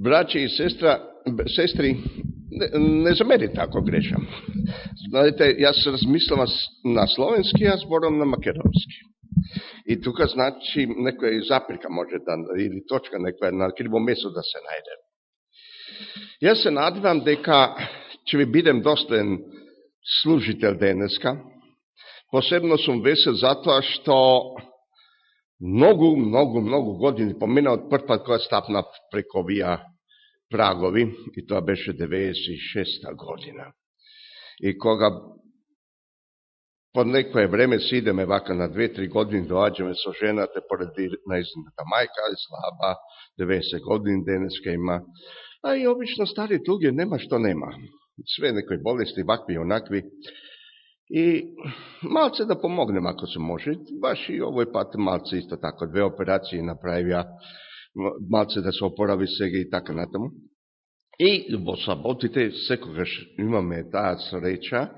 Браće и сестра, сестри, не, не замерите ако грешам. Знаете, јас размислам на словенски, а зборам на македонски. И тука значи некоја заприка може да, или точка некоја на криво место да се најде. Јас се надевам дека ќе ви бидем достоен служител денеска. Посебно сум весел затоа што многу, многу, многу години помина од прв пат кога стапна преко овија pragovi i to beše 96. godina. I koga pod neko je vreme si ideme vaka na dve, tri godine dođeme sa žena, te pored najznata majka je slaba, 90 godin deneska ima. A i obično stari tuge nema što nema. Sve nekoj bolesti, vakvi i onakvi. I malce da pomognem ako se može. Baš i ovoj pat malce isto tako. Dve operacije napravio малце да се опорави сега и така натаму. И во саботите секогаш имаме таа среќа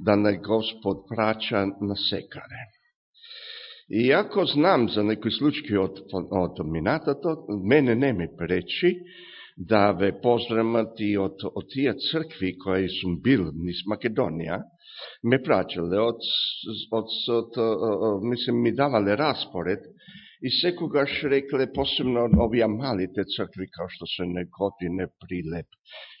да не Господ прача на секаре. И ако знам за некои случаи од, од минатото, мене не ми пречи да ве поздрамат и од, од тие цркви кои сум бил низ Македонија, ме прачале од, од, од, од, мислим, ми давале распоред И секогаш рекле, посебно од овие малите цркви, као што се негоди не прилеп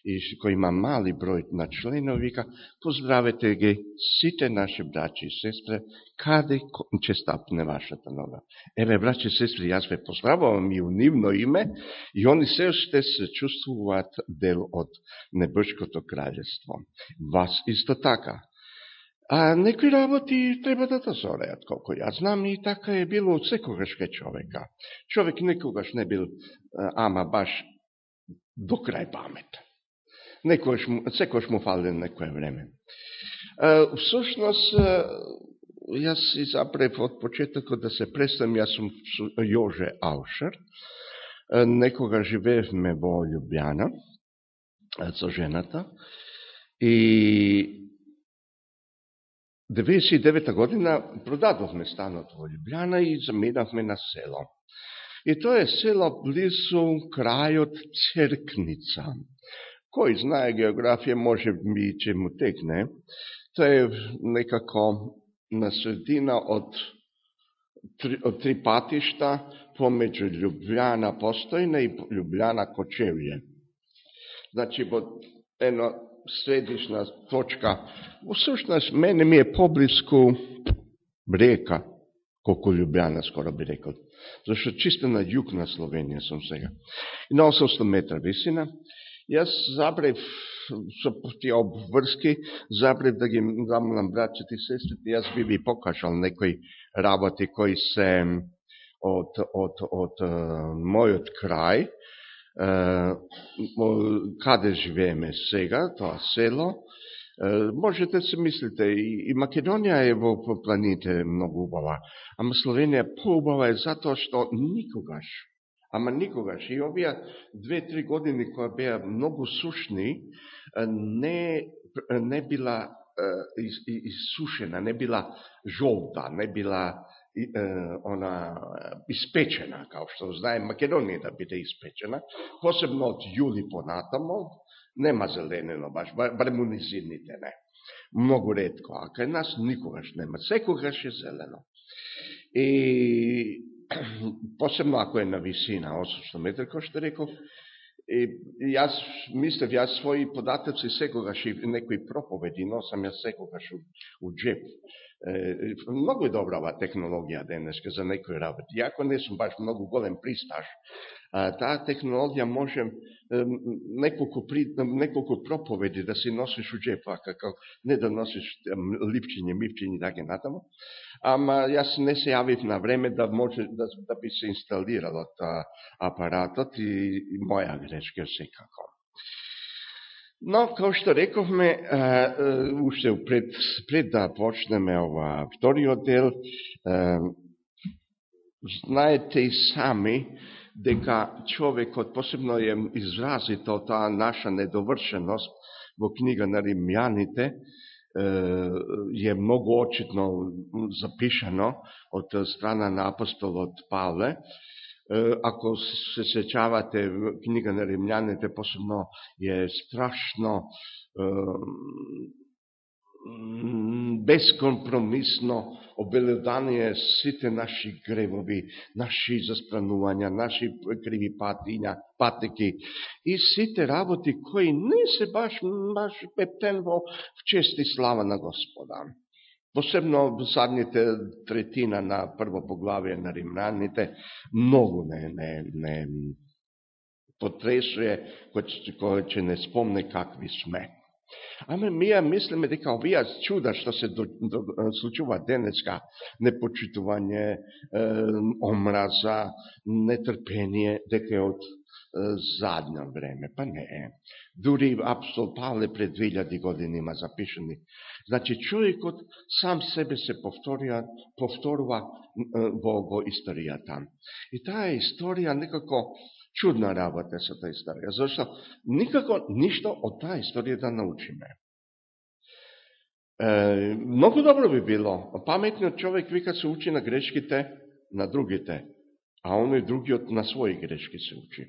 и кој има мали број на членови, вика, поздравете ги сите наши брачи и сестре, каде ќе стапне вашата нога. Еве, брачи и сестри, јас ве поздравувам и у нивно име, и они се уште се чувствуваат дел од Небршкото краљество. Вас исто така. А некои работи треба да дозореат, колко ја знам, и така е било од секогаш кај човека. Човек некогаш не бил, ама баш до крај памет. Некогаш, секогаш му фали некој време. Всушност, јас запрев од почетокот да се представам, јас сум Јоже Аушер. Некога живеевме во Лјубјана со жената и 99 година продадовме станот во Лјубljana и заменавме на село. И тоа е село близу крајот Церкница. Кој знае географија може би че му текне. Тоа е некако на средина од три, од три патишта помеѓу Лјубљана Постојна и Лјубљана Кочевје. Значи, во едно средишна точка. Во сушност, мене ми е поблиску река, колку Лјубјана, скоро би рекол. Зашто чисто на југ на Словенија сум сега. И на 800 метра висина. Јас забрев со тие обврски, забрев да ги замолам братчет и сестрите, јас би ви покажал некои работи кои се од, од, од, од мојот крај, каде живееме сега, тоа село, можете се мислите, и Македонија е во планините многу убава, ама Словенија поубава е затоа што никогаш, ама никогаш, и овие две-три години која беа многу сушни, не, не била исушена, не била жолта, не била и, е, она испечена, као што знаем Македонија да биде испечена, посебно од јули понатамо, нема зеленено баш, барем у низините не. Многу редко, а кај нас никогаш нема, секогаш е зелено. И посебно ако е на висина 800 метри, кој што реков, И, јас мислев, јас своји податоци секогаш и некои проповеди носам јас секогаш у, у джеп. Е, многу е добра ова технологија денеска за некои работи. Јако не сум баш многу голем пристаж, а, таа технологија може неколку, при, неколку проповеди да си носиш у джепа, како не да носиш липчиње, мивчиње да и така натаму. Ама јас не се јавив на време да може да, да би се инсталирало та апаратот и, и моја грешка секако. Но, као што рековме, уште пред, пред да почнеме ова вториот дел, знаете и сами дека човекот, посебно е изразито таа наша недовршеност во книга на Римјаните, Eh, je mnogo očitno zapišeno od eh, strana napostova od Pavle. Eh, ako se sećavate knjiga na Rimljane, te posebno je strašno бескомпромисно обеледание сите наши гревови, наши заспранувања, наши криви патиња, патеки и сите работи кои не се баш, баш пептен во чест и слава на Господа. Посебно задните третина на прво поглавие на римляните, многу не, не, не потресуе, кој ќе не спомне какви сме. Аме ми мислиме дека овие чуда што се до, до, случува денеска, непочитување, е, омраза, нетрпение, дека е од задно време. Па не е. Дури апостол Павле пред 2000 години има запишени. Значи, човекот сам себе се повторија, повторува во, во историјата. И таа историја некако чудна работа со таа историја, зашто никако ништо од таа историја да научиме. Е, многу добро би било, паметниот човек вика се учи на грешките на другите, а оној другиот на своји грешки се учи.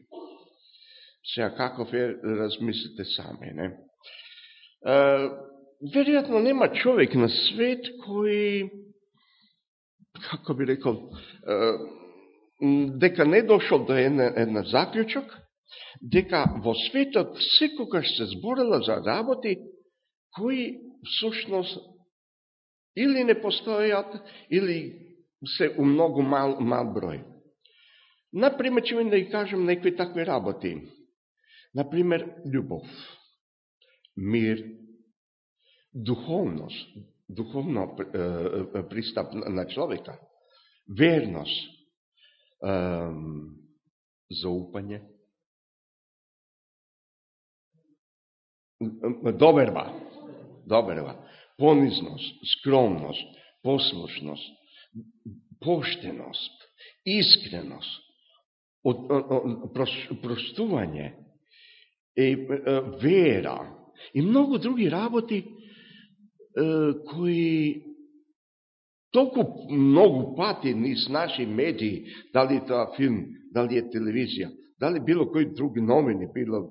Сега каков е, размислите сами, не? Е, веројатно нема човек на свет кој, како би рекол, е, дека не дошол до една, една заклучок, дека во светот секогаш се зборила за работи кои всушност или не постојат, или се у многу мал, мал број. Например, ќе ми да ја кажем некои такви работи. Например, љубов, мир, духовност, духовно пристап на човека, верност, заупање, доберба, доберба, понизност, скромност, послушност, поштеност, искреност, простување, вера и многу други работи кои толку многу пати низ наши медии, дали тоа филм, дали е телевизија, дали било кој други номини, било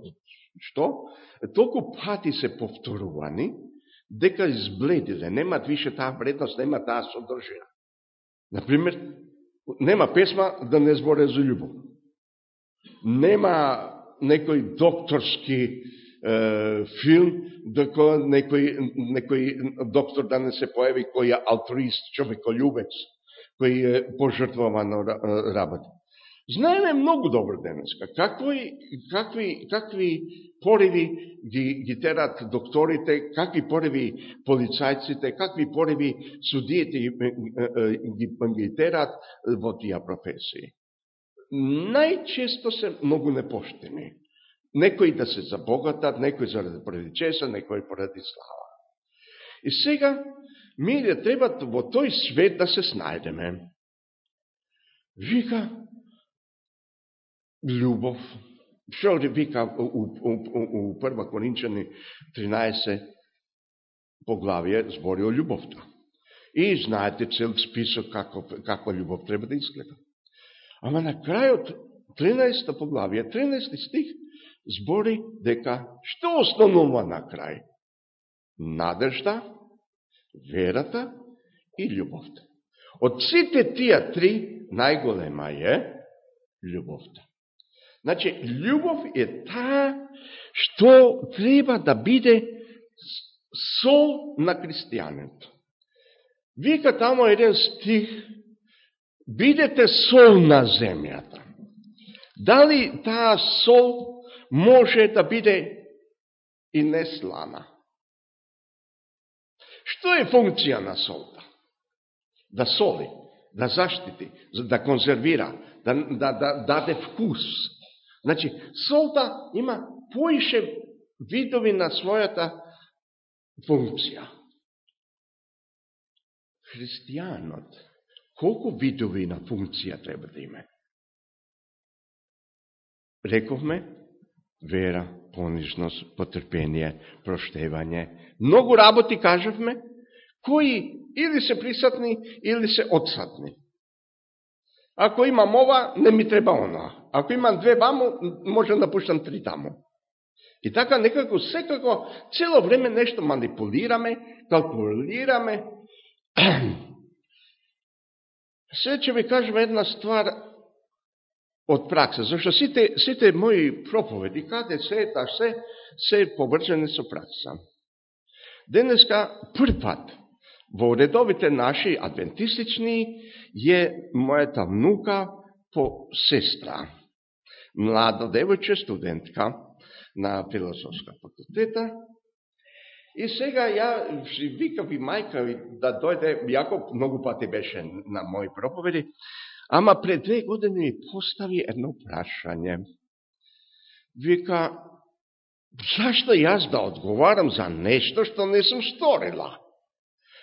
што, толку пати се повторувани, дека избледиле, немат више таа вредност, нема таа содржина. Например, нема песма да не зборе за љубов. Нема некој докторски филм, дека некој, некој доктор да не се појави кој е алтруист, човеколюбец, кој е пожртвовано работа. Знаеме многу добро денеска, какви, какви, какви пореви ги, ги терат докторите, какви пореви полицајците, какви пореви судиите ги, ги, ги терат во тија професии. Најчесто се многу непоштени. Некои да се забогатат, некои заради поради чеса, некои поради слава. И сега, ние треба во тој свет да се снајдеме. Вика, љубов, што вика у, у, у, у прва Коринчани 13 поглавие збори о љубовта. И знаете цел список како, како љубов треба да изгледа. Ама на крајот 13 поглавие, 13 стих, збори дека што основнува на крај? Надежда, верата и љубовта. Од сите тие три, најголема е љубовта. Значи, љубов е таа што треба да биде сол на христијаните. Вика тамо еден стих, бидете сол на земјата. Дали таа сол може да биде и неслана. Што е функција на солта? Да соли, да заштити, да конзервира, да, да, да даде вкус. Значи, солта има поише видови на својата функција. Христијанот, колку видови на функција треба да има? Рековме, вера, понижност, потрпение, проштевање. Многу работи, кажавме, кои или се присатни, или се отсатни. Ако имам ова, не ми треба она. Ако имам две ваму, можам да пуштам три таму. И така некако секако цело време нешто манипулираме, калкулираме. Се ќе ви кажем една ствар од пракса, зашто сите, сите мои проповеди, каде се, та се, се поврзани со пракса. Денеска прв пат во редовите наши адвентистични е мојата внука по сестра. Млада девојче, студентка на философска факултета. И сега ја викав и мајка да дојде, јако многу пати беше на мои проповеди, ама пред две години ми постави едно прашање. Вика, зашто јас да одговарам за нешто што не сум сторила?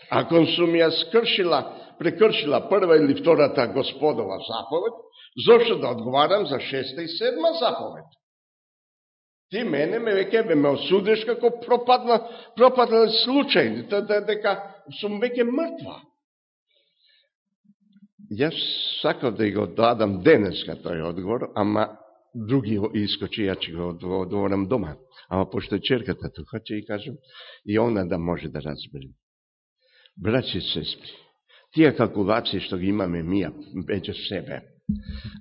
Ако сум ја скршила, прекршила прва или втората господова заповед, зошто да одговарам за шеста и седма заповед? Ти мене ме веќе ме осудиш како пропадна, пропадна случај, дека сум веќе мртва. Јас сакав да го дадам денеска тој одговор, ама други искочи, ја ќе го одговорам дома. Ама пошто е черката тука, ќе и кажем, и она да може да разбере. Браќи и сестри, тие калкулации што ги имаме мија меѓу себе,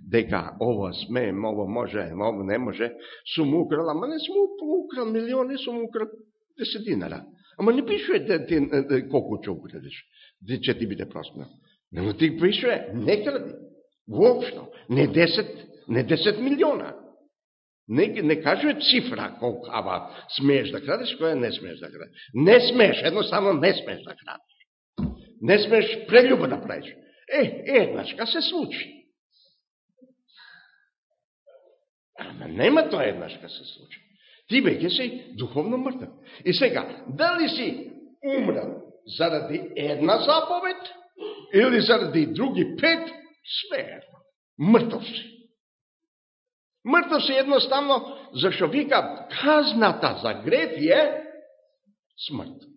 дека ово смеем, ово може, ово не може, сум украл, ама не сум украл милиони, сум украл 10 динара. Ама не пишуе да ти, колку ќе украдеш, да ќе ти биде просмено. Но ти пишуе, не кради, воопшто, не 10, не 10 милиона. Не, не кажува цифра колку, ава смееш да крадеш, која не смееш да крадеш. Не смееш, едноставно не смееш да крадеш. Не смеш прелюба да правиш. Е, еднашка се случи. Ама нема тоа еднашка се случи. Ти беќе си духовно мртв. И сега, дали си умрал заради една заповед или заради други пет, све Мртов си. Мртов си едноставно, зашто вика, казната за греф е смрт.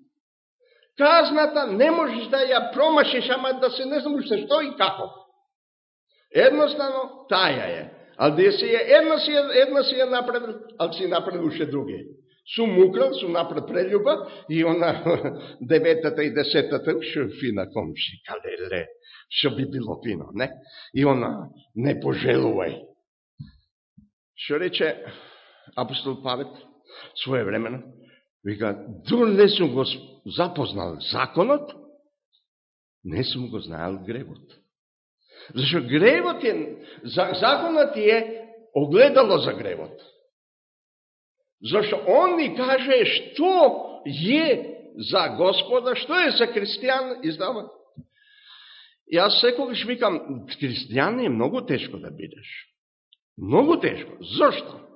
Казната не можеш да ја промашиш, ама да се не знам уште што и како. Едноставно, таја е. А да си е, една си е, една си е направил, а си направил уште други. Сум мука, сум напред прелюба и она деветата и десетата уште фина комшика, леле, што би било фино, не? И она не пожелувај. Што рече апостол Павет своевремено? Вика, дур не сум го запознал законот, не сум го знаел гревот. Зашто гревот е, законот е огледало за гревот. Зашто он ни каже што е за Господа, што е за христијан, издава. Јас секогаш викам, христијан е многу тешко да бидеш. Многу тешко. Зошто?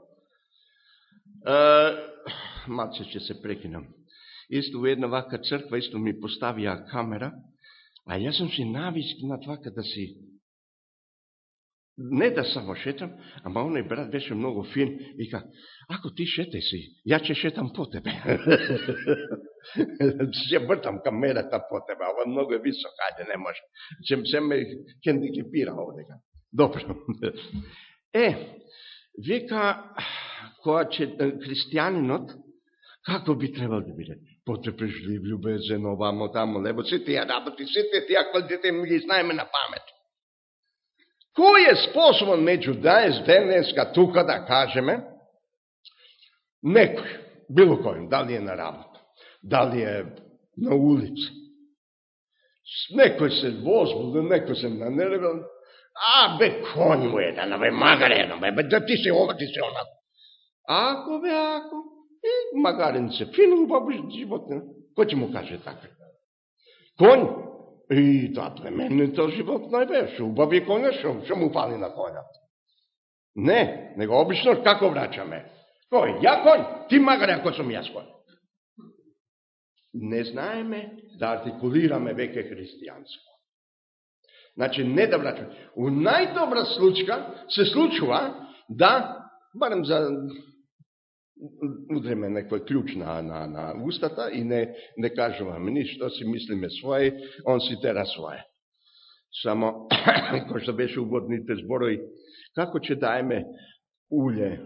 малце ќе се прекинам. Исто во една вака црква, исто ми поставија камера, а јас сум си навик на това да си не да само шетам, ама оној брат беше многу фин, вика, ако ти шетај си, ја ќе шетам по тебе. ќе бртам камерата по тебе, ова многу е висок, ајде, не може. Ќе се ме хендикепира овдека. Добро. Е, вика, која че христијанинот Како би требал да биде? Потрепежлив, любезен, овамо, тамо, лебо, сите тие работи, сите тие квалитети ми ги знаеме на памет. Кој е способен меѓу денес денеска тука да кажеме? Некој, било кој, дали е на работа, дали е на улица. Некој се возбуден, некој се нанервен, а бе, кој му е, да бе, магарено, бе, бе да ти се ова, ти се она. Ако бе, ако, И магаренце, фино убаво па животен, Кој ќе му каже така? Конј? И да, племенето животно е беше. Убави коња, шо, шо му пали на коњат? Не, него обично како врачаме? Кој? Ја конј? Ти магаре ако сум јас конј. Не знаеме да артикулираме веќе христијанско. Значи, не да врачаме. У најдобра случка се случува да, барем за udreme nekoj ključ na, na, na ustata i ne, ne kažu vam ništa to si mislime svoje, on si tera svoje. Samo, ko što beše uvodnite zboroj, kako će dajme ulje,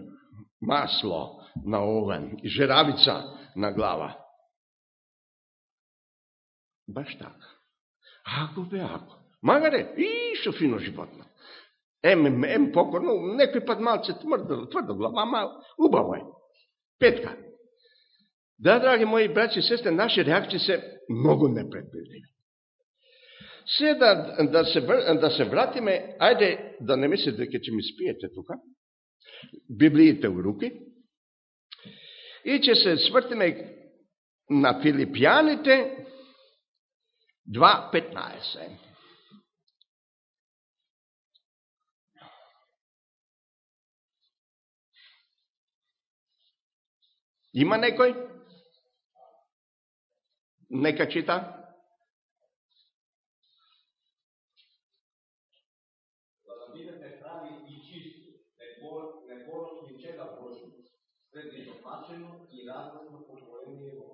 maslo na ovan i žeravica na glava? Baš tako. Ako be ako. Magare, išo fino životno. Em, em pokorno, nekaj pa malce tvrdo, tvrdo glava, malo je. Петка. Да, драги мои брати и сестри, наши реакции се многу непредвидливи. Се да, да, се, да се вратиме, ајде да не мислите дека ќе ми спиете тука, Библиите у руки, и ќе се свртиме на Филипјаните 2.15. Има некој? Нека чита.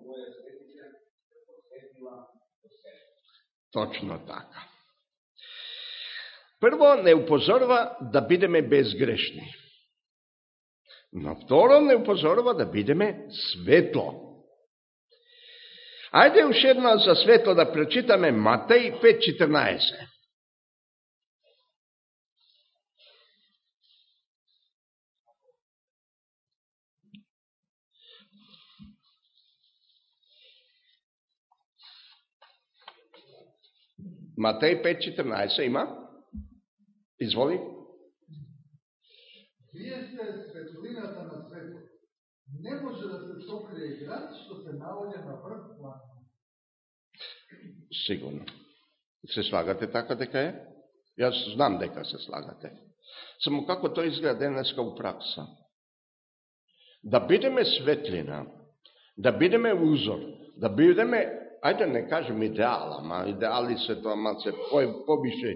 моја светица посетила Точно така. Прво, не упозорува да бидеме безгрешни. Но второ, не упозорува да бидеме светло. Ајде уште едно за светло да прочитаме Матеј 5.14. Матеј 5.14 има? Изволи. ne može da se pokrije grad što se navode na vrh planine. Sigurno. Se slagate tako deka je? Ja znam deka se slagate. Samo kako to izgleda deneska u praksa? Da bideme svetlina, da bideme uzor, da bideme, ajde ne kažem idealama, ideali se to ma se poviše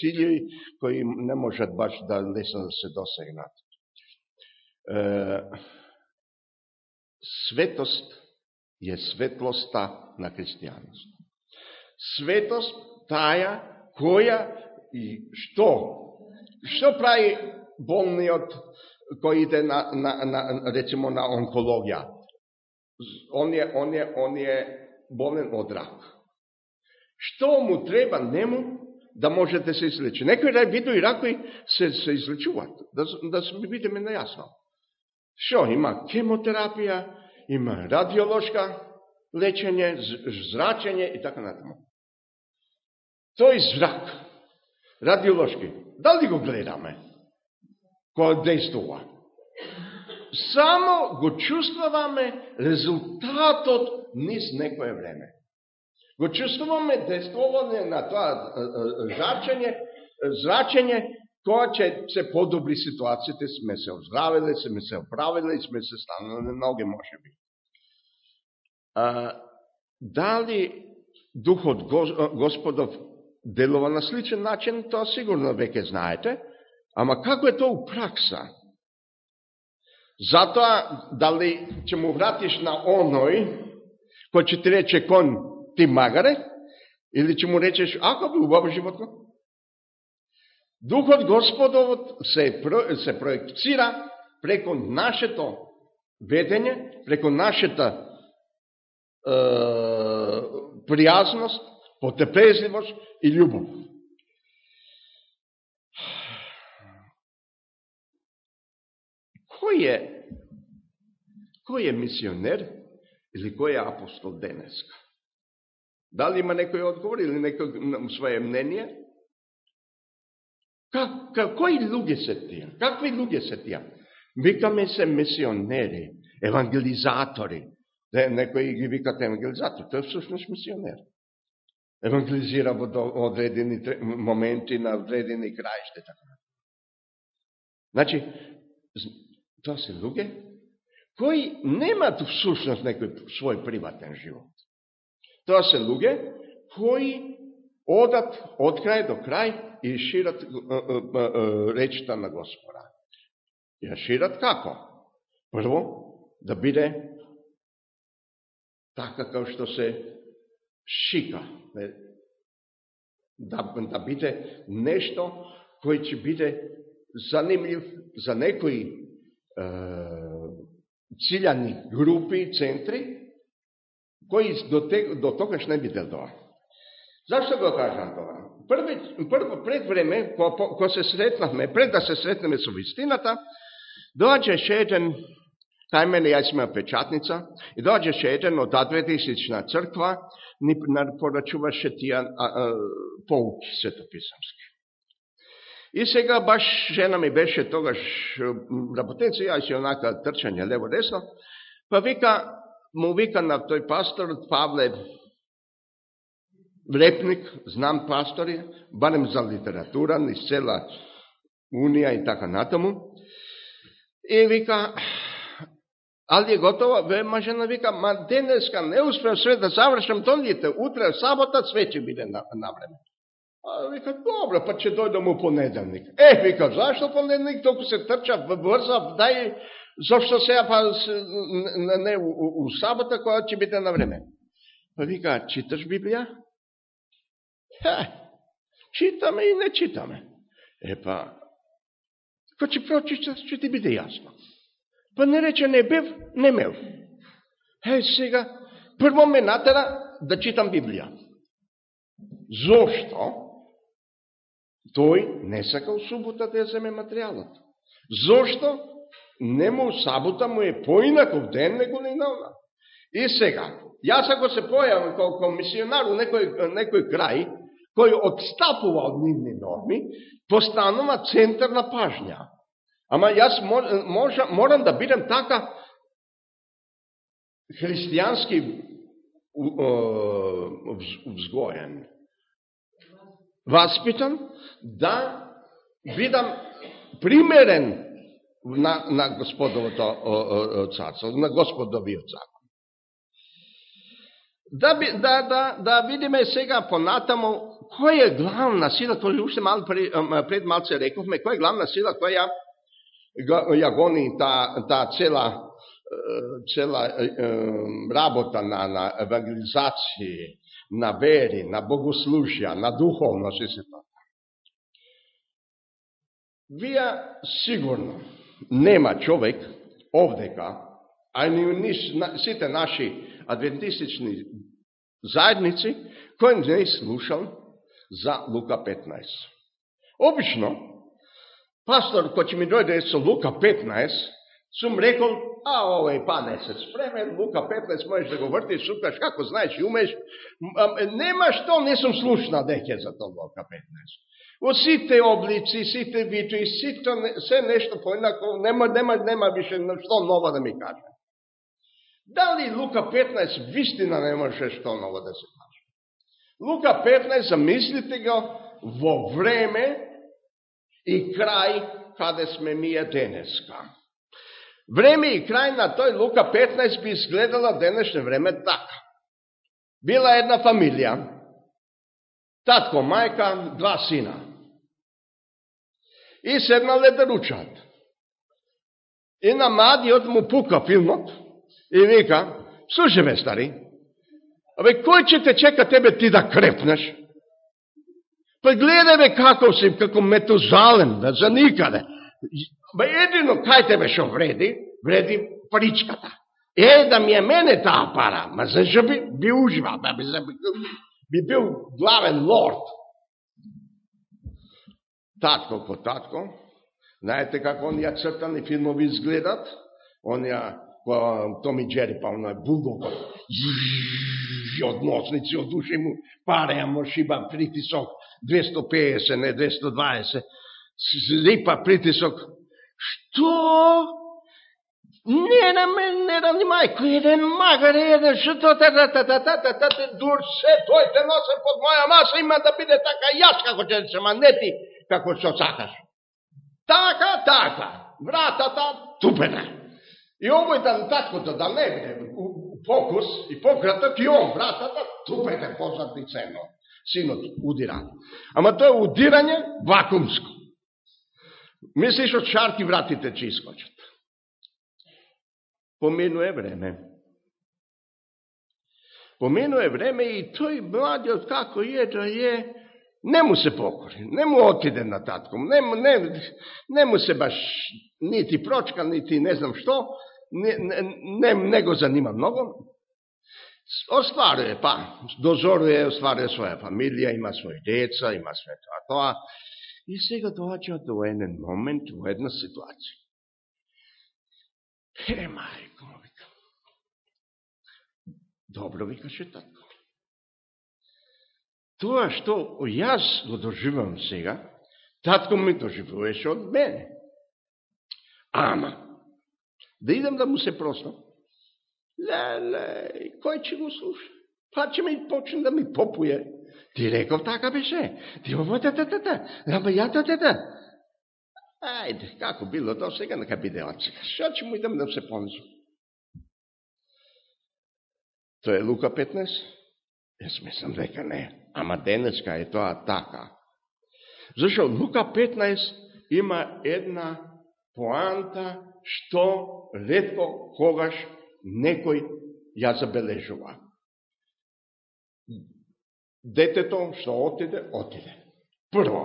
ciljevi koji ne može baš da ne se dosegnati. Светост е светлоста на христијанство. Светост таја која и што? Што прави болниот кој иде на, на, на речемо на онкологија? он е, он е, он е болен од рак. Што му треба нему да може да се излечи? Некои да видови ракови се, се излечуваат, да, да се бидеме најасно. Шо има? Кемотерапија, има радиолошка лечење, зрачење и така натаму. Тој зрак, радиолошки, дали го гледаме? Кој действува? само го чувствуваме резултатот низ некое време. Го чувствуваме действување на тоа зрачење, зрачење, тоа ќе се подобри ситуацијата, сме се оздравили, сме се оправили, сме се станали ноги, може би. А, дали Духот Господов делува на сличен начин, тоа сигурно веќе знаете, ама како е тоа у пракса? Затоа, дали ќе му вратиш на оној, кој ќе ти рече кон ти магаре, или ќе му речеш, ако би убаво животно? Духот Господовот се, се проекцира преко нашето ведење, преко нашата е, пријазност, потепезливост и љубов. Кој е, кој е мисионер или кој е апостол денеска? Дали има некој одговор или некој своje мнение? Как, как, кои луѓе се тие? Какви луѓе се тие? Викаме се мисионери, евангелизатори. Некои ги викат евангелизатори, тој е всушност мисионер. Евангелизира во одредени моменти на одредени краиште. Така. Значи, Тоа се луѓе кои немат всушност некој свој приватен живот. Тоа се луѓе кои одат од крај до крај и шират речта на Господа. Ја шират како? Прво, да биде така како што се шика. да, да биде нешто кој ќе биде занимлив за некои е, циljани групи, центри, кои до, те, до тогаш не биде тоа. Зашто го кажам тоа? Први, прво, пред време, ко, ко се сретнахме, пред да се сретнеме со вистината, доаѓаше еден, тај мене јас имам печатница, и доаѓаше еден од адвентистична црква, ни порачуваше тија а, а, поуки светописамски. И сега баш жена ми беше тогаш работенца, јас и онака трчање лево-десно, па вика, му вика на тој пастор, Павле, Лепник, знам пастори, барем за литература, ни цела Унија и така натаму. И вика, али е готово, ве мажена вика, ма денеска не успеам све да завршам тонлите, утре сабота све ќе биде на, на време. А вика, добро, па ќе дојдам у понеделник. Е, вика, зашто понеделник, толку се трча, брза, дај, зашто сега па не, не у, у, у сабота, која ќе биде на време. Па вика, читаш Библија? Хе, читаме и не читаме. Епа, кога ќе прочиташ, ќе ти биде јасно. Па не рече не бев, не мев. Е, сега, прво ме натера да читам Библија. Зошто? Тој не сакал субота да ја земе материјалот. Зошто? Нему сабота му е поинаков ден него не на И сега, јас ако се појавам како мисионар у некој, некој крај, кој отстапува од нивни норми, постанува центар на пажња. Ама јас можа, морам да бидам така христијански взгоен, васпитан, да бидам примерен на, на Господовото царство, на Господовиот закон. Да, да, да, да видиме сега понатамо која е главна сила, тоа уште мал пред, малце рековме, која е главна сила која ја гони таа та цела цела работа на, на евангелизација, на вери, на богослужја, на духовност и се тоа. Вие сигурно нема човек овдека, а и ни сите наши адвентистични заедници, кој не е слушал за Лука 15. Обично, пастор кој ќе ми дојде со Лука 15, сум рекол, а овој па не се спремен, Лука 15 можеш да го вртиш, сукаш, како знаеш и умеш. Нема што не сум слушна деке за тоа Лука 15. Во сите облици, сите витои, сите, се нешто поинако, нема, нема, нема више што ново да ми каже. Дали Лука 15 вистина не може што ново да се каже? Лука 15, замислите го, во време и крај каде сме ние денеска. Време и крај на тој Лука 15 би изгледала денешне време така. Била една фамилија, татко, мајка, два сина. И седнале да ручат. И на мадиот му пука филмот и вика, слушай ме, стари, Абе, кој ќе те чека тебе ти да крепнеш? Па гледај бе како си, како метозален, да за никаде. Бе, едино кај тебе шо вреди, вреди паричката. Е, да ми е мене таа пара, ма зашо би, би уживал, да би, би, би бил главен лорд. Татко по татко, знаете како онија цртани филмови изгледат, онија Томи Джери, па оној булдогот, од носници, од уши му паре, амо шиба притисок, 250, не 220, липа притисок. Што? Не на мен, не на ни мајко, еден магар, еден што та та та та та та та та дур се, тој те носе под моја маса, има да биде така јас како ќе се манети, како што сакаш. Така, така, вратата, тупена. I ovo je dan tako da, da ne bude u, u fokus i pokratak i on vrata da tupete pozadni ceno. Sinot, udira, Ama to je udiranje vakumsko. Misliš od šarki vratite će iskočat. Pominuje vreme. Pominuje vreme i to je mladi od kako je da je, ne mu se pokori, ne mu otide na tatkom, ne, ne, ne mu se baš niti pročka, niti ne znam što, не, не, не го занима многу, остварuje, па, дозорuje, остварuje своја фамилија, има своји деца, има све тоа, тоа. И сега доаѓа до еден момент, во една ситуација. Е, мајко, вика. Добро, викаше татко. Тоа што јас го доживам сега, татко ми доживуваше од мене. Ама, да идам да му се простам. Леле, кој ќе го слуша? Па ќе ми почне да ми попуе. Ти реков така беше. Ти ово та та та та. Ама ја та та та. Ајде, како било до сега, нека биде од сега. Шо ќе му идам да се понзу. Тоа е Лука 15? Јас мислам дека не. Ама денеска е тоа така. Зашо Лука 15 има една поанта што редко когаш некој ја забележува. Детето што отиде, отиде. Прво,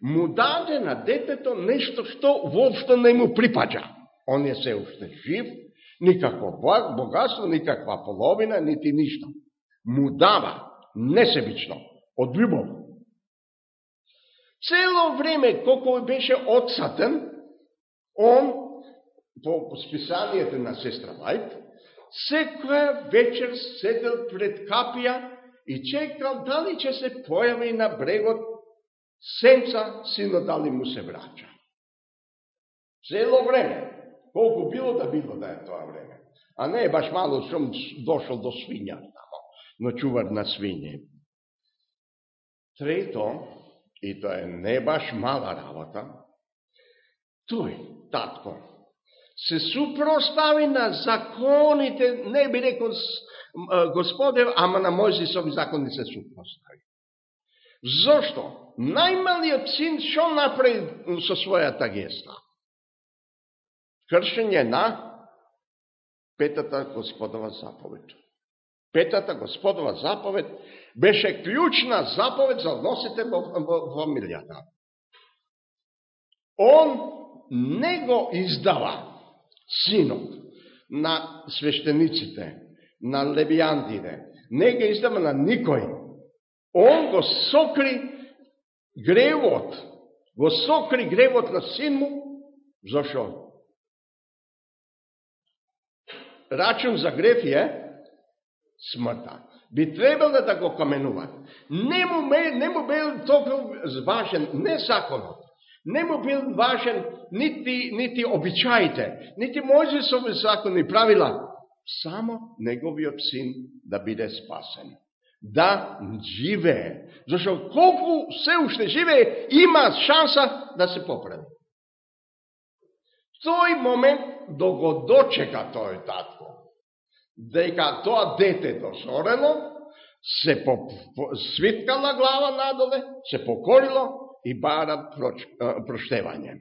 му даде на детето нешто што воопшто не му припаѓа. Он е се уште жив, никакво богатство, никаква половина, нити ништо. Му дава несебично, од љубов. Цело време, колко беше отсатен, он по списанието на сестра Вајт, секоја вечер седел пред капија и чекал дали ќе се појави на брегот сенца, сино дали му се врача. Цело време. Колку било да било да е тоа време. А не е баш мало сум дошол до свиња тамо, но чувар на свиње. Трето, и тоа е не баш мала работа, тој, татко, се супростави на законите, не би рекол Господев, ама на Мојзисови закони се супростави. Зошто? Најмалиот син што направи со својата геста? Кршење на петата Господова заповед. Петата Господова заповед беше клучна заповед за односите во, во, во фамилијата. Он не го издава синот на свештениците, на левијандите, не го издава на никој. Он го сокри гревот, го сокри гревот на син му, зашо? Рачун за грев е смрта. Би требало да го каменуваат. Не му, не му бе толку важен не законот, не му бил важен нити, нити обичаите, нити Мојзесови закони правила, само неговиот син да биде спасен. Да живее. Зашто колку се уште живее, има шанса да се поправи. Тој момент до го дочека тој татко, дека тоа дете дозорено, се по, по, свиткала глава надоле, се покорило и бара проштевање.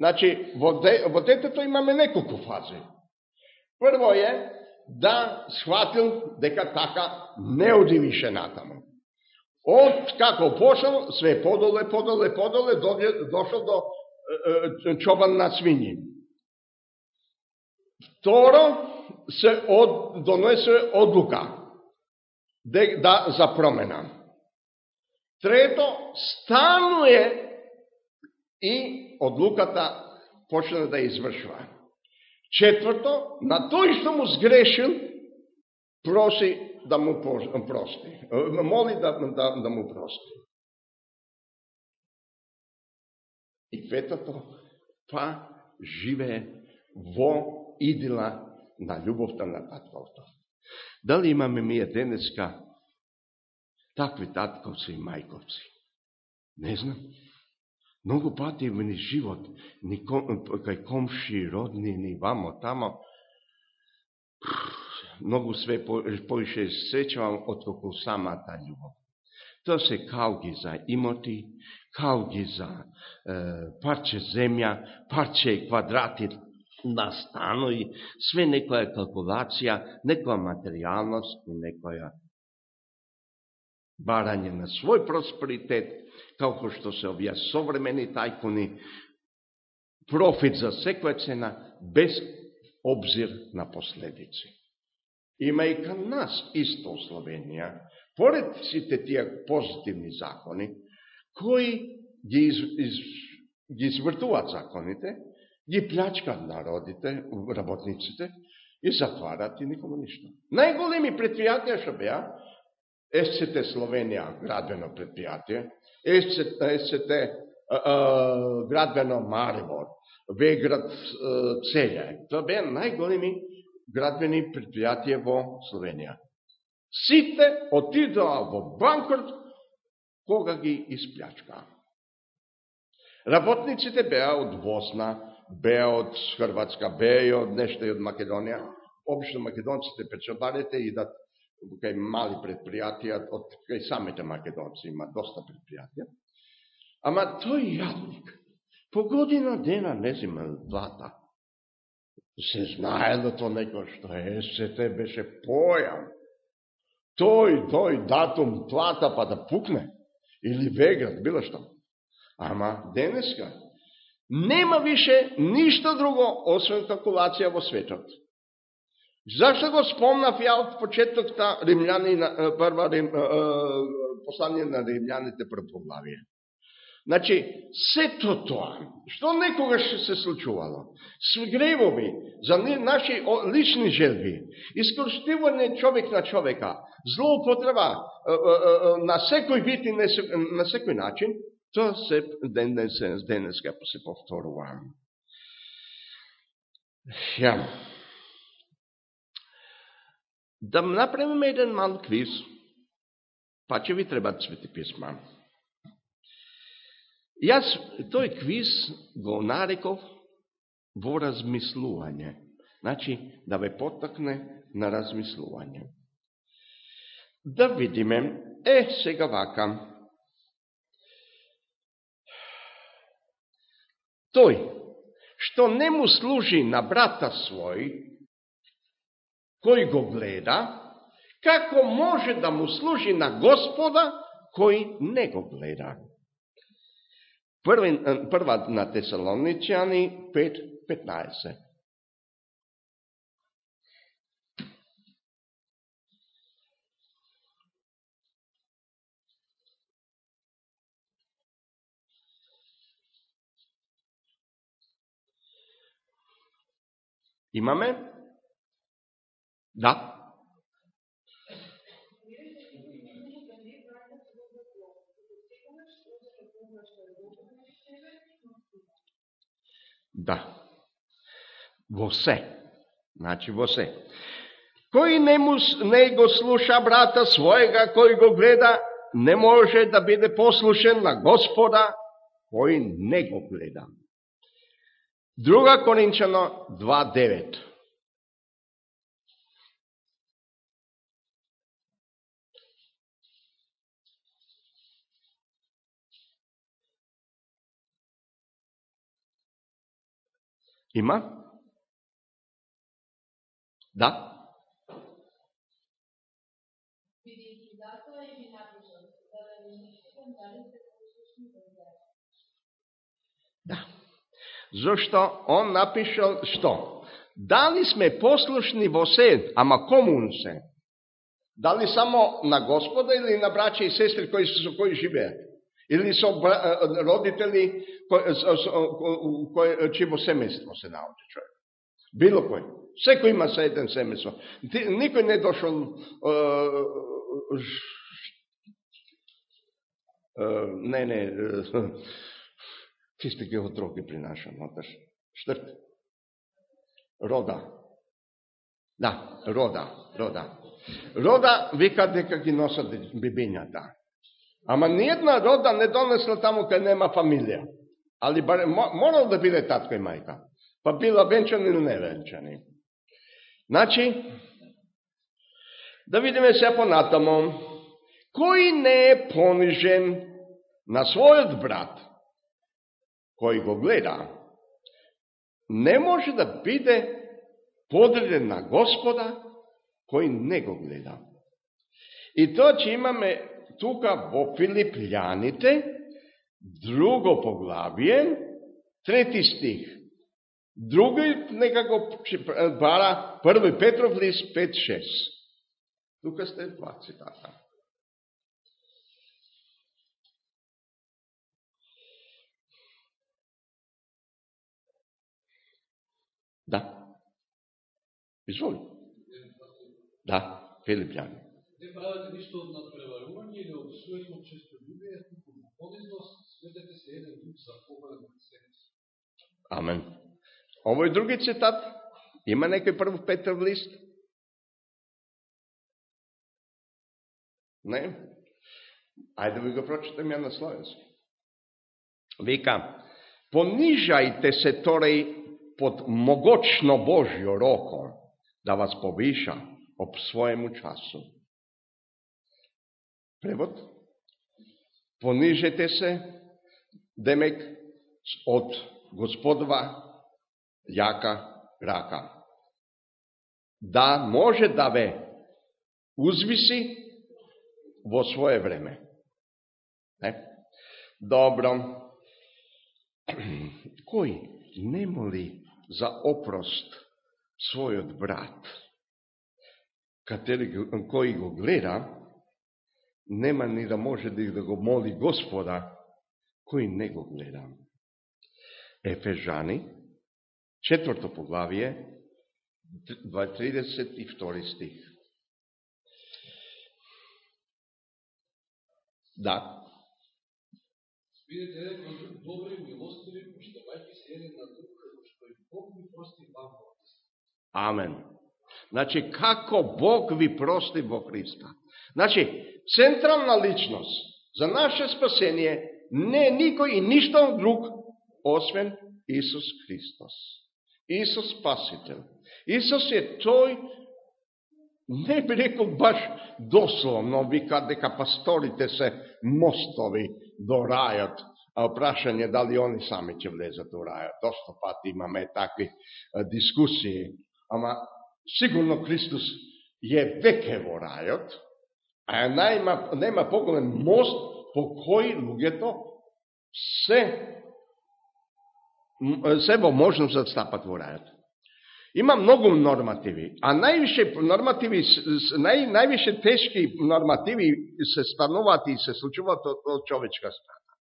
Значи, во, де, во детето имаме неколку фази. Прво е да схватил дека така не одивише натаму. Од како пошел, све подоле, подоле, подоле, дошол до е, чобан на свињи. Второ, се од, донесе одлука де, да, за промена. Трето, стануе и одлуката почна да извршува. Четврто, на тој што му сгрешил, проси да му прости. Моли да, да, да му прости. И петото, па живее во идила на љубовта на татковто. Дали имаме мие денеска takvi tatkovci i majkovci. Ne znam. Mnogo pati v ni život, ni kom, kaj komši, rodni, ni vamo, tamo. Mnogo sve po, poviše sečevam, otkoliko sama ta ljubav. To se kaugi za imoti, kaugi za e, parče zemlja, parče kvadrati na stanu sve nekoja kalkulacija, nekoja materijalnost i nekoja барање на свој просперитет, како што се овие современи тајкуни, профит за секоја цена, без обзир на последици. Има и кај нас исто в поред сите тие позитивни закони, кои ги, из, из, ги извртуваат законите, ги плячкат народите, работниците, и затварат и никому ништо. Најголеми предпријатија што беа, СЦТ Словенија градбено предпријатие, СЦТ, СЦТ градбено Марибор, Веград Целја. Тоа беа најголеми градбени предпријатија во Словенија. Сите отидоа во банкрот кога ги исплячкаа. Работниците беа од Босна, беа од Хрватска, беа и од нешто и од Македонија. Обично македонците печобарите идат кај мали предпријатија, од кај самите македонци има доста предпријатија. Ама тој јадник, по година дена не зима плата. Се знаело то некој што е, се те беше појам. Тој, тој датум плата па да пукне. Или веград, било што. Ама денеска, Нема више ништо друго, освен калкулација во светот. Зашто го спомнав ја од почетокта римљани, прва рим, послание на римљаните првоглавие? Значи, сето тоа, што некогаш се случувало, гревови за наши лични желби, искорштивање човек на човека, злоупотреба на секој вид и на секој начин, Тоа се денес, денеска се повторува. Ја. Да направиме еден мал квиз, па ќе ви треба цвети писма. Јас тој квиз го нареков во размислување. Значи, да ве потакне на размислување. Да видиме, е, сега вака, тој што не му служи на брата свој, кој го гледа, како може да му служи на Господа, кој не го гледа. прва на Тесалоничани 5.15. Имаме? Да. Да. Во се. Значи во се. Кој не, му, не го слуша брата својега, кој го гледа, не може да биде послушен на Господа, кој не го гледа. Друга Коринчано 2.9. Има? Да? Да. Зошто он напишал што? Дали сме послушни во се, ама кому се? Дали само на Господа или на браќа и сестри кои со кои живеат? Ili su eh, eh, roditelji eh, u čijem semestvo se nauči čovjek. Bilo koje. Sve koji ima sa jedan semestvo. Niko ne došao uh, uh, ne, ne, tiste kje otroke prinaša noter. Štrt. Roda. Da, roda, roda. Roda, vi kad nekakvi nosate da. Ама ниједна рода не донесла таму кај нема фамилија. Али баре, морал да биде татко и мајка. Па била венчани или не венчани. Значи, да видиме се понатамо. Кој не е понижен на својот брат, кој го гледа, не може да биде подреден на Господа, кој не го гледа. И тоа, че имаме тука во Филипјаните, друго поглавие, трети стих. Други некако бара Први Петров лист 5-6. Тука сте два така. цитата. Да. Изволи. Да, Филипјани. Не правите ништо од надпреварување или од суетно честолюбие, туку во понизност светете се еден друг за поголем од себе си. Амен. Овој други цитат, има некој прв Петров лист? Не? Ајде да ви го прочитам ја на словенски. Вика, понижајте се тореј под могочно Божјо роко да вас повиша об своему часу. Превод. Понижете се, демек, од Господва јака рака. Да може да ве узвиси во свое време. Не? Добро. Кој не моли за опрост својот брат, кој го гледа, нема ни да може да го моли Господа, кој не го гледа. Ефежани, четврто поглавие, 32 стих. Да. Бидете еден добри, милостиви, поштавајќи се еден на друг, како што и Бог ви прости вам Амен. Значи, како Бог ви прости во Христа. Значи, централна личност за наше спасение не е никој и ништо друг, освен Исус Христос. Исус Спасител. Исус е тој, не би рекол баш дословно, вика дека пасторите се мостови до рајот, а прашање дали они сами ќе влезат во рајот. Доста пати имаме такви дискусии, ама сигурно Христос е веке во рајот, а нема, нема поголем мост по кој луѓето се се во можност да стапат во рајот. Има многу нормативи, а највише нормативи, нај, највише тешки нормативи се стануваат и се случуваат од, од човечка страна.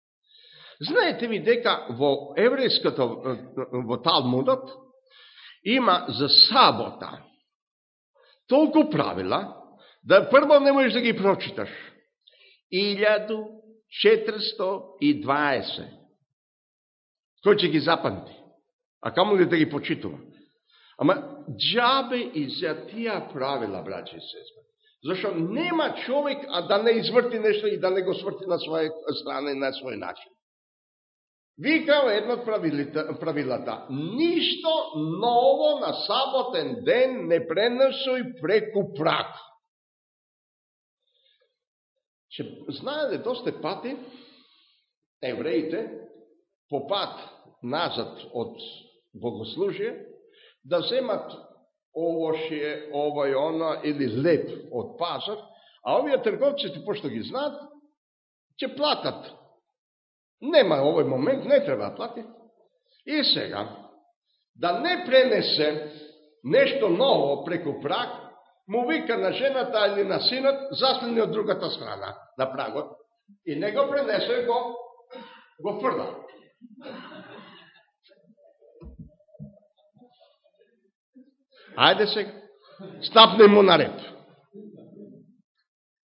Знаете ви дека во еврејското, во Талмудот, има за сабота толку правила, да прво не можеш да ги прочиташ. 1420. Кој ќе ги запамти? А камо ли да ги почитува? Ама джабе и за тија правила, браќи и сестри. Зашто нема човек а да не изврти нешто и да не го сврти на своја страна и на свој начин. Викал едно правилата, правилата, ништо ново на саботен ден не пренесој преку прак. Че знаеле доста пати евреите по пат назад од богослужие да земат овошје, овој она или леп од пазар, а овие трговците, пошто ги знаат, ќе платат. Нема овој момент, не треба да плати. И сега, да не пренесе нешто ново преку прак, му вика на жената или на синот, заслени од другата страна на прагот, и не го пренесе, го, го фрла. Ајде сега, стапне му на реп.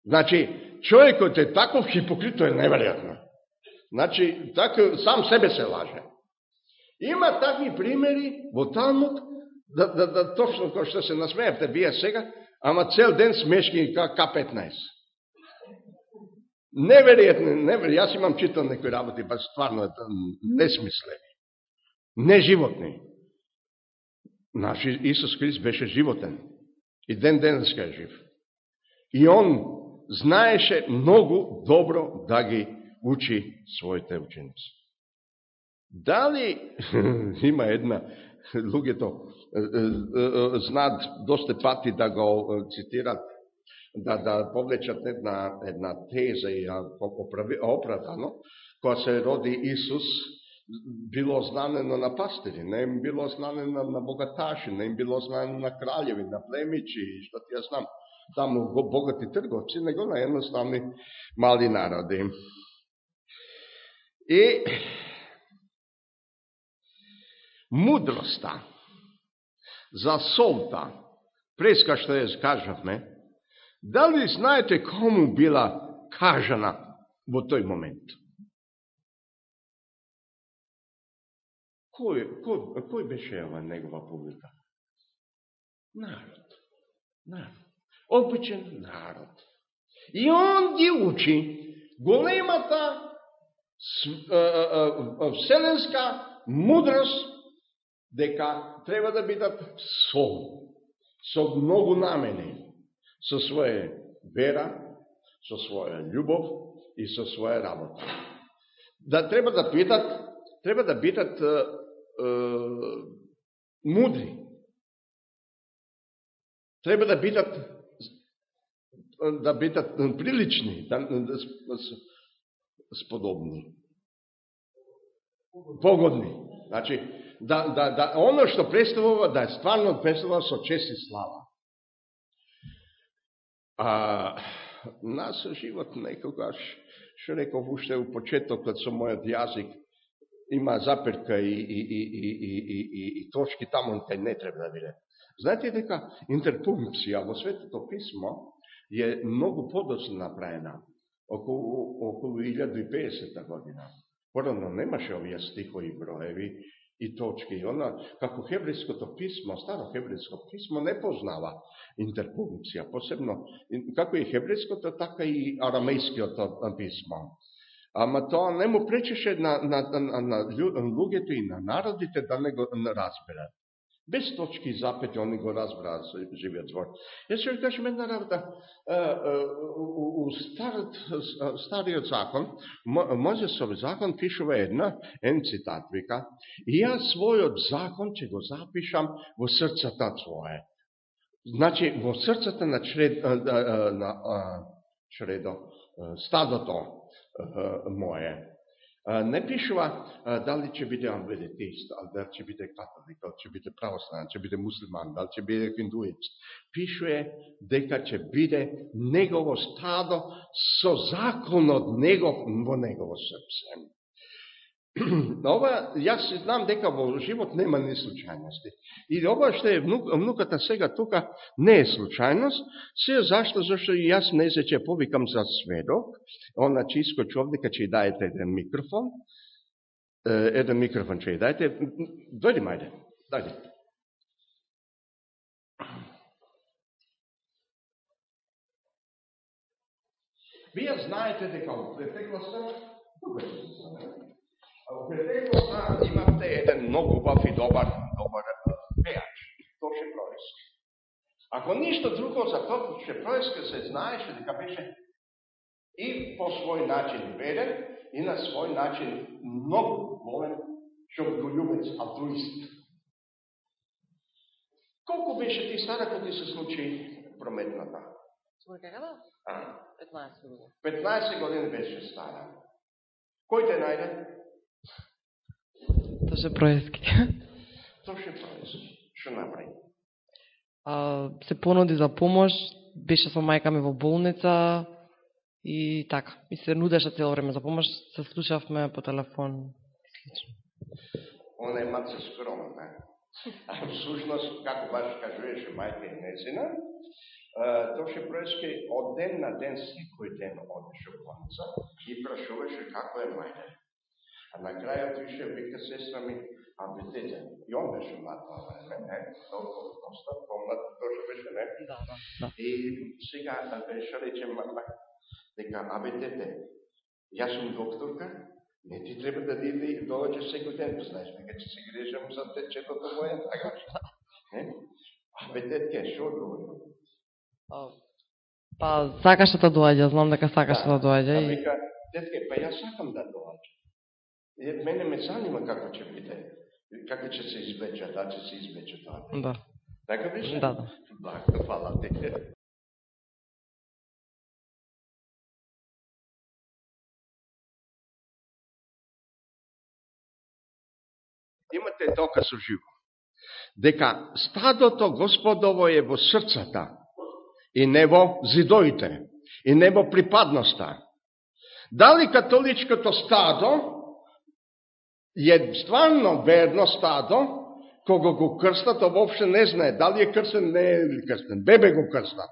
Значи, човекот е таков хипокрито е неверојатно. Значи, така, сам себе се лаже. Има такви примери во Талмуд, да, да, да точно кој што се насмеевте вие сега, ама цел ден смешки К-15. Неверојатно, неверојатно, јас имам читал некои работи, па стварно несмислени, неживотни. Наш Исус Христ беше животен. И ден денеска е жив. И он знаеше многу добро да ги учи своите ученици. Дали има една, Lug je to e, e, e, znat dosta pati da ga citirat, da, da povlećat jedna, jedna teza i opravdano, koja se rodi Isus, bilo znaneno na pastiri, ne im bilo znaneno na bogataši, ne im bilo znaneno na kraljevi, na plemići i što ti ja znam, tamo bogati trgovci, nego na jednostavni mali narodi. I мудроста за солта, преска што ја кажавме, дали знаете кому била кажана во тој момент? Кој, кој, кој беше ова негова публика? Народ. Народ. Обичен народ. И он ги учи големата вселенска мудрост дека треба да бидат со, со многу намени, со своја вера, со своја љубов и со своја работа. Да треба да бидат, треба да бидат мудри. Треба да бидат да бидат прилични, да, да сподобни. Погодни. Значи, да, да, да, оно што представува, да е стварно представува со чест и слава. А, нас живот некогаш, што реков уште у почетокот со мојот јазик, има заперка и, и, и, и, и, и, и точки таму кај не треба да биде. Знаете дека интерпункција во Светото Писмо е многу подоцна направена, околу, околу 1050 година. Порано немаше овие стихови броеви и точки. И она, како хеврејското писмо, старо хеврејско писмо, не познава интерпункција, посебно, како и хеврејското, така и арамејскиот писмо. Ама тоа не му пречеше на, на, на, на луѓето и на народите да не го разберат. Без точки и запети, они го разбраа со живиот збор. Јас ќе ви кажем една работа. У старот, стариот закон, Мозесов закон, пишува една, ен цитат, вика, и јас својот закон ќе го запишам во срцата своје. Значи, во срцата на, чред, на чредо, стадото, моје. Не пишува дали ќе биде адвентист, дали ќе биде католик, дали ќе биде православен, ќе биде муслиман, дали ќе биде хиндуец. Пишува дека ќе биде негово стадо со законот негов во негово срце. ова, јас знам дека во живот нема ни случајности. И ова што е внук, внуката сега тука не е случајност, се зашто, зашто и јас не се ќе повикам за сведок, она че искочи овдека ќе дајете еден микрофон, еден микрофон ќе дајте, дојди мајде, дајде. Вие знаете дека во претеклоста, тука се Во имате еден многу убав и добар, добар пејач, Тоше Происки. Ако ништо друго за Тоше Происки се знаеше дека беше и по свој начин верен, и на свој начин многу голем човеколюбец, алтруист. Колку беше ти стара кога ти се случи прометната? Сколько А? 15 години. 15 години беше стара. Кој те најде? Тоше проески. Тоше проески. Што направи? А, се понуди за помош, беше со мајка ми во болница и така. И се нудеше цело време за помош, се слушавме по телефон. Она е маца скромна? А всушност, како баш кажуваше мајка и незина, Тоше Проески од ден на ден, секој ден одеше во болница и прашуваше како е мајка. А на крајот више вика сестра ми, а бе и он беше млад тоа време, не? Толку доста помлад тоа беше, не? Да, да, да. И сега беше рече мама, дека, а бе дете, јас сум докторка, не ти треба да диде и доаѓа секој ден, знаеш, дека ќе се грежам за течетото моје, така? Не? А бе детке, шо одговори? Па, сакаше да доаѓа, знам дека сакаше да, да доаѓа. И... вика, детке, па јас сакам да доаѓа. Е, мене ме занима како ќе биде, како ќе се избеќа, да ќе се избеќа тоа. Да. Така беше? Да, да. Бак, хвала ти. Имате тока со живо. Дека стадото Господово е во срцата и не во зидоите, и не во припадноста. Дали католичкото стадо е верно стадо, кога го крстат, а не знае дали е крстен, не е крстен. Бебе го крстат.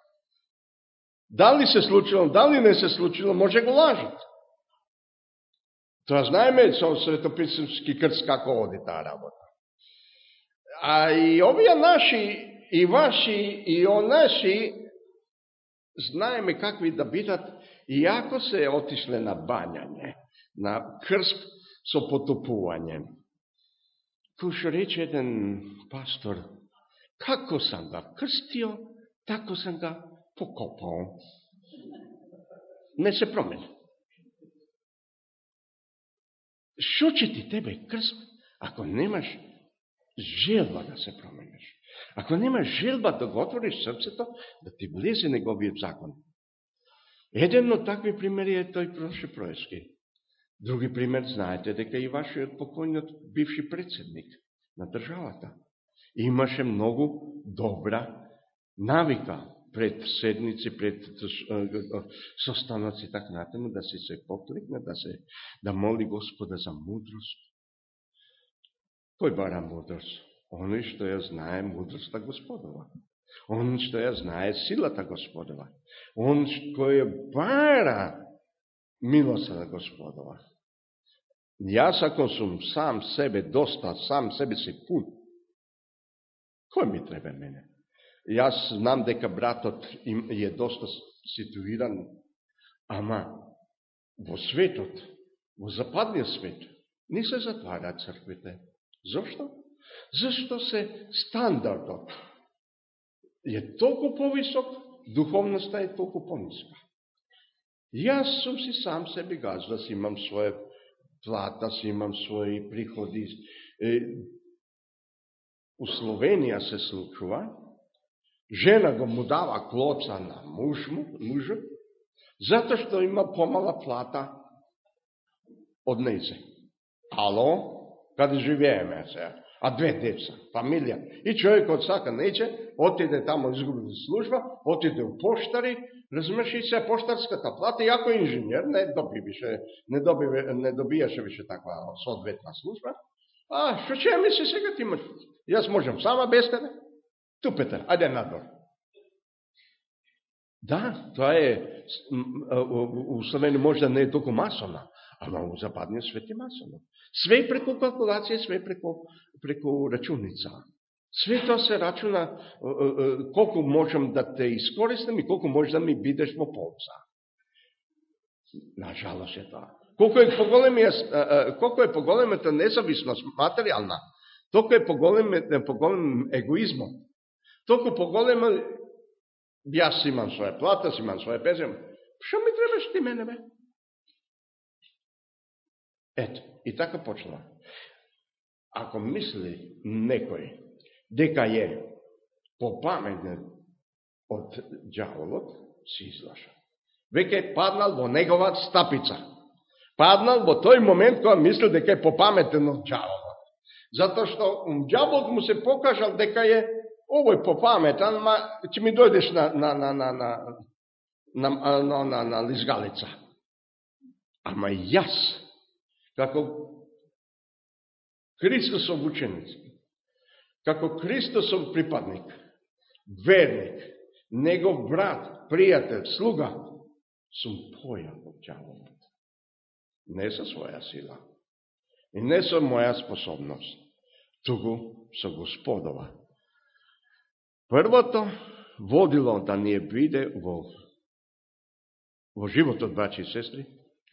Дали се случило, дали не се случило, може го лажат. Тоа знаеме со светописмски крст како оди таа работа. А и овие наши, и ваши, и онаши, знаеме какви да бидат, иако се отишле на бањање, на крст со потопување. Туш рече еден пастор, како сам га крстио, тако сам га покопал. Не се промени. Шо ќе ти тебе крст, ако немаш желба да се промениш? Ако немаш желба да го отвориш срцето, да ти влезе неговиот закон. Еден од такви примери е тој Проше Проески. Други пример, знаете дека и вашиот покојниот бивши председник на државата имаше многу добра навика пред седници, пред состаноци така натаму, да се се покликне, да се да моли Господа за мудрост. Кој бара мудрост? Оној што ја знае мудроста Господова. Он што ја знае силата Господова. Он кој ја бара милоста на Господова. Јас ако сум сам себе доста, сам себе си пун, кој ми треба мене? Јас знам дека братот им е доста ситуиран, ама во светот, во западниот свет, не се затвараат црквите. Зошто? Зашто се стандардот е толку повисок, духовноста е толку пониска. Јас сум си сам себе газда, си имам своја плата, си имам своји приходи. у Словенија се случува, жена го му дава клоца на муж му, мужот, затоа што има помала плата од нејзе. Ало, каде живееме сега? А две деца, фамилија. И човекот сака неќе, отиде тамо изгуби служба, отиде у поштари, разумеш и се поштарската плата, јако инженер не доби више, не, доби, не добијаше више таква соодветна служба, а што ќе ми се сега ти Јас можам сама без тебе? Тупете, ајде надвор. Да, тоа е, у Словени можда не е толку масона, ама у западниот свет е масона. Све преку калкулација, све преку, преку рачуница. Све тоа се рачуна колку можам да те искористам и колку може да ми бидеш во полца. Нажалост е тоа. Колку е поголемија, колку е поголемата независност материјална, толку е поголем, поголем егоизмот толку поголема, јас имам своја плата, имам своја пензија, што ми требаш ти мене, бе? Ето, и така почнува. Ако мисли некој дека е попаметен од джаволот, си излаша. Веќе е паднал во негова стапица. Паднал во тој момент кога мислил дека е попаметен од джаволот. Затоа што джаволот му се покажал дека е овој попаметан, ма ќе ми дојдеш на, на, на, на, на, на, на, на, на, на лизгалица. Ама јас, како Христос ученик, како Христосов припадник, верник, негов брат, пријател, слуга, сум појал од джаволот. Не со своја сила. И не со моја способност, туку со Господова Првото водило да ни биде во, во животот, бачи и сестри,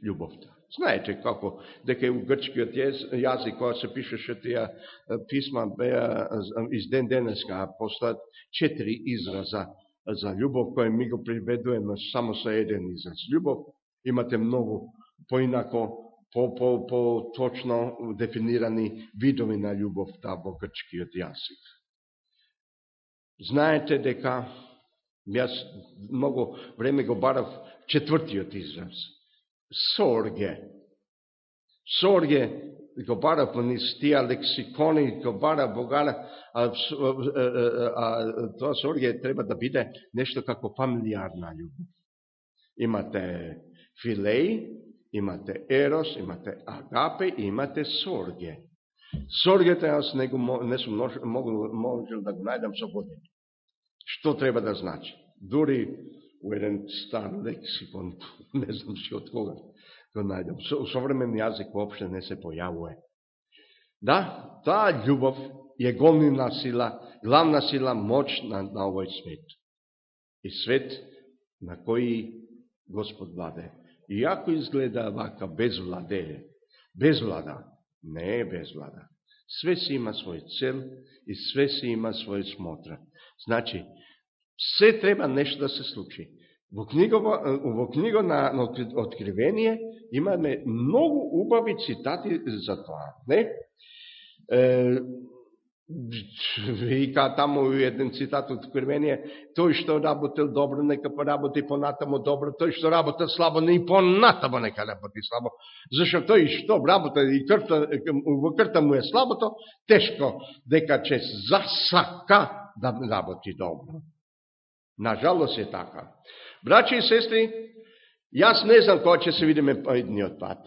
љубовта. Знаете како, дека у грчкиот јазик, кога се пишеше тие писма, беа из ден денеска, постојат четири израза за љубов, кој ми го приведуваме само со еден израз. Љубов имате многу поинако, по, по, по точно дефинирани видови на љубовта во грчкиот јазик. Знаете дека јас многу време го барав четвртиот израз. Сорге. Сорге го бара по тие лексикони, го бара богара, а, а, а, а тоа сорге треба да биде нешто како фамилиарна љубов. Имате филеј, имате ерос, имате агапе и имате сорге. Соргете аз не, го, не сум можел да го најдам со години. Што треба да значи? Дури у еден стар лексикон, не знам си од кога го најдам. Со, современ јазик воопште не се појавува. Да, таа љубов е голмина сила, главна сила, моќ на, на овој свет. И свет на кој Господ владе. Иако изгледа вака без владење? Без влада? не е безвлада. Све си има свој цел и све си има свој смотра. Значи, се треба нешто да се случи. Во книга, во книга на, на Откривение имаме многу убави цитати за тоа. Не? Е, вика таму еден цитат од Откривение, тој што работел добро, нека поработи понатамо добро, тој што работел слабо, не и понатамо нека работи слабо. Зашто тој што работа и крта, во крта му е слабото, тешко дека че засака да работи добро. Нажалост е така. Брачи и сестри, јас не знам кога ќе се видиме едниот пат.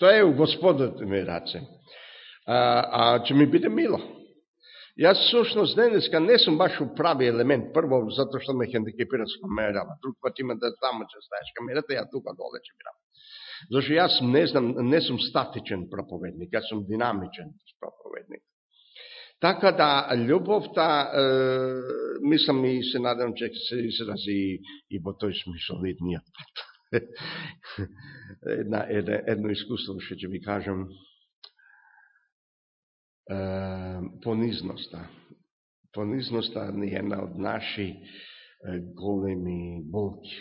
Тоа е у Господот ми раце. А, а ќе ми биде мило. Јас сушност денеска не сум баш у прави елемент. Прво, затоа што ме хендикепира с камерава. Друг пат има да тамо ќе ставиш камерата, ја тука доле ќе бирам. Зашто јас не знам, не сум статичен проповедник, јас сум динамичен проповедник. Така да, љубовта, е, мислам и се надам, че се изрази и, и во тој смисол едниот пат. една, една, едно искуство што ќе ви кажам. Е, понизноста. Понизноста е една од наши големи болки.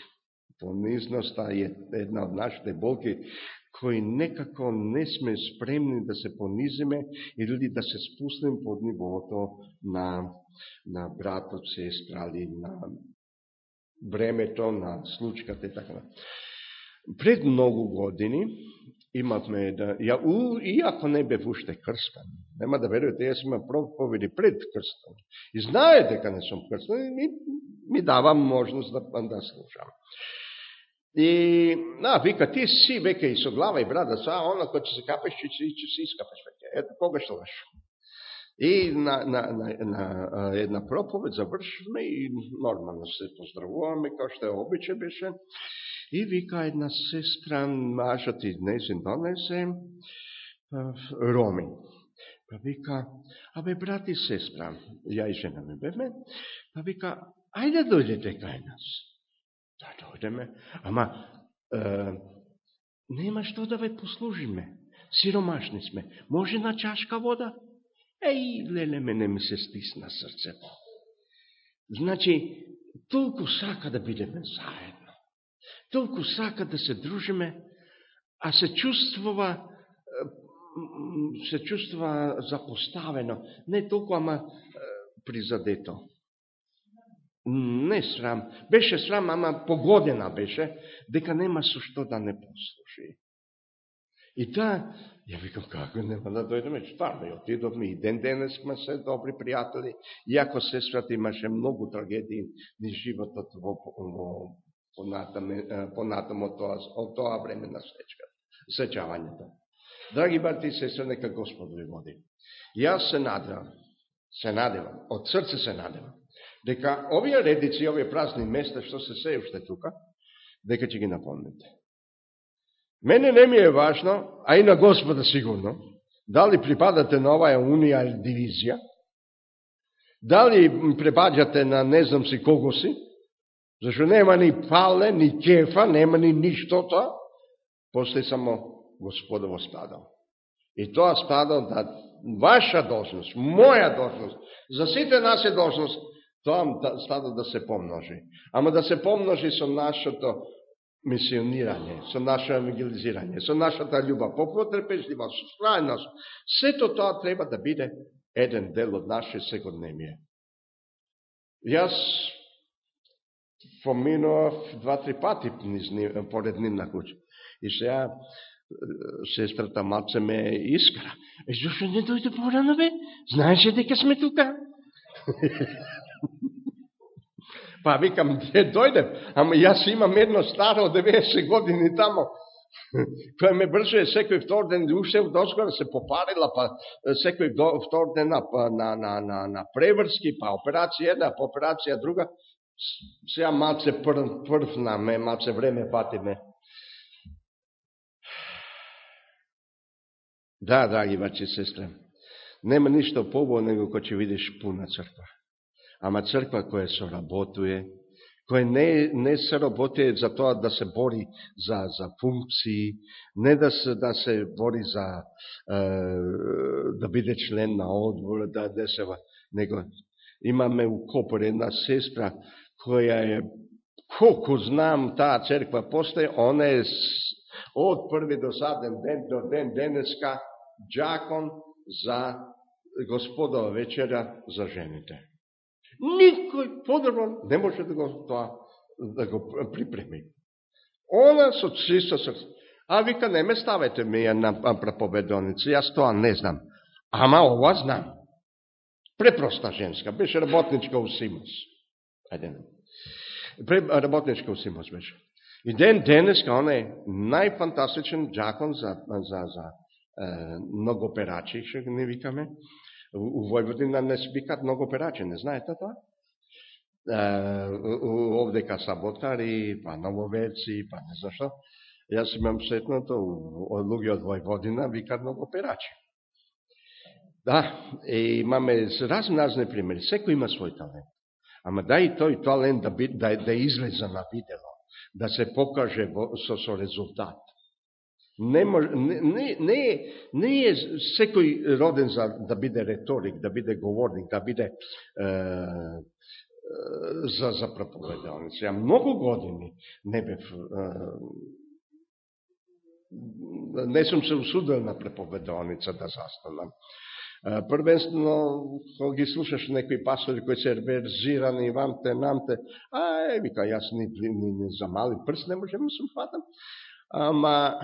Понизноста е една од нашите болки кои некако не сме спремни да се понизиме и или да се спуснем под нивото на, на братот, сестра, или на времето, на случката и така. Пред многу години имавме да... Ја, у, иако не бев уште крстан, нема да верувате, јас имам проповеди пред крстан. И знае дека не сум крстан, ми, ми давам можност да, да слушам. И, на, вика, ти си веќе и со глава и брада, са, она кој ќе се капеш, ќе, ќе, ќе се искапеш веќе. Ето, кога што лаш. И на, на, на, на една проповед завршиме и нормално се поздравуваме, како што е обиче беше. И вика една сестра, мажот и незин донесе, Роми. Па вика, абе брат и сестра, ја и жена ми беме, па вика, ајде дојдете кај нас. Да, да дојдеме, ама е, нема што да ве послужиме. Сиромашни сме. Може на чашка вода? Еј, леле, мене ми се стисна срцето. Значи, толку сака да бидеме заедно. Толку сака да се дружиме, а се чувствува се чувствува запоставено. Не толку, ама призадето не срам, беше срам, ама погодена беше, дека нема со што да не послуши. И таа, ја викам, како нема да дојдеме, стварно, и отидовме, и ден денес сме се добри пријатели, иако сестрата имаше многу трагедии ни животот во, во понатамо тоа, од тоа време на сечка, сечавањето. Драги брати и сестри, нека Господ ви води. Јас се надевам, се надевам, од срце се надевам, дека овие редици, овие празни места што се се уште тука, дека ќе ги напомнете. Мене не ми е важно, а и на Господа сигурно, дали припадате на оваа унија или дивизија, дали препаѓате на не знам си кого си, зашто нема ни пале, ни кефа, нема ни ништото, после само Господово спадал. И тоа спадал да ваша должност, моја должност, за сите нас е должност тоа да, стада да се помножи. Ама да се помножи со нашето мисионирање, со нашето евангелизирање, со нашата љуба, попотрепежлива, со страјност. Сето тоа треба да биде еден дел од наше секојдневие. Јас поминував два-три пати поред нивна куќа. И сега сестрата Маце ме искра. Е, зашо не дојде порано, бе? Знаеше дека сме тука? Pa vikam, gdje dojdem? A ja sam imam jedno staro 90 godini tamo, koja me brže sekve vtorden ušte u doskora se poparila, pa e, sekve vtordena pa na, na, na, na prevrski, pa operacija jedna, pa operacija druga. Se ja mace pr, prfna me, mace vreme pati me. Da, dragi vači sestre, nema ništa povo nego ko će vidiš puna crkva. Ама црква која се работуе, која не, не се работи за тоа да се бори за, за функции, не да се, да се бори за е, да биде член на одбор, да, да се... Него имаме у Копор една сестра која е, колку знам, таа црква постои, она е од први до заден ден до ден денеска джакон за господова вечера за жените. Никој подобро не може да го тоа да го припреми. Она со чисто срце. А вика, не ме ставете ми на проповедоница, јас тоа не знам. Ама ова знам. Препроста женска, беше работничка у Симос. Ајде. Работничка у Симос беше. И ден денеска, она е најфантастичен джакон за, за, за е, многоперачи, што не викаме. У Војводина не се викат многу перачи, не знаете тоа? Овдека саботари, па нововеци, па не знам што. Јас имам сетното, од луѓе од Војводина викат многу перачи. Да, и имаме разни разни примери. Секој има свој талент. Ама да и тој талент да, да, да излезе на видело, да се покаже во, со, со резултат. Не, не, не, не, не е секој роден за да биде реторик, да биде говорник, да биде е, за, за проповедалници. Ја многу години не бев е, не сум се усудил на преповедалница да застанам. Првенствено, кога ги слушаш некои пастори кои се верзирани, вамте, намте, а, е, вика, јас ни, ни, ни за мали прст не можем да се фатам. Ама,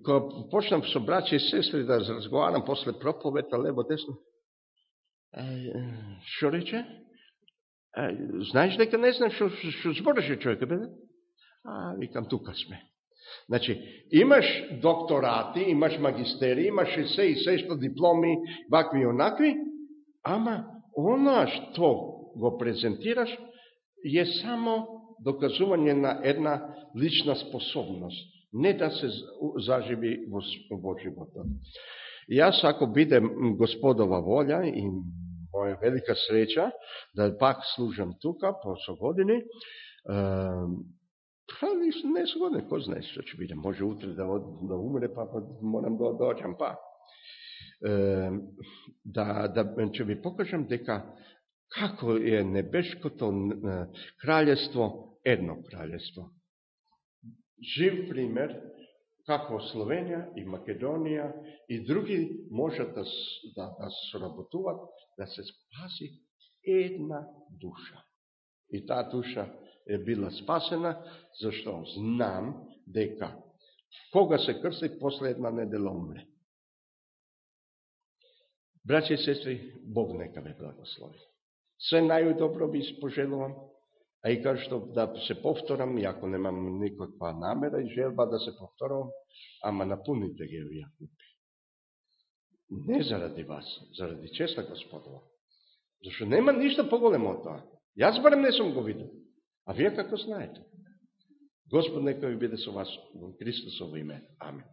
кога почнам со браќа и сестри да разговарам после проповета лево десно, што рече? знаеш дека не знам што, што збореше човека, бе? А, викам, тука сме. Значи, имаш докторати, имаш магистери, имаш и се и се што дипломи, вакви и онакви, ама она што го презентираш е само доказување на една лична способност не да се заживи во, во животот. Јас, ако бидем Господова волја и моја велика среќа, да пак служам тука по со години, па не со години, кој знае што ќе биде, може утре да, да умре, па, па морам да дојам па. Е, да, да ќе ви покажам дека како е небешкото краљество едно краљество жив пример како Словенија и Македонија и други можат да, да, да соработуват, да се спаси една душа. И таа душа е била спасена, зашто знам дека кога се крси, после една недела умре. Браќи и сестри, Бог нека ве благослови. Се најдобро ви пожелувам А и кажа што да се повторам, јако немам никаква намера и желба да се повторам, ама напуните ги овие купи. Не заради вас, заради честа Господова. Зашто нема ништо поголемо од тоа. Јас барем не сум го видел. А вие како знаете? Господ нека ви биде со вас во Христосово име. Амин.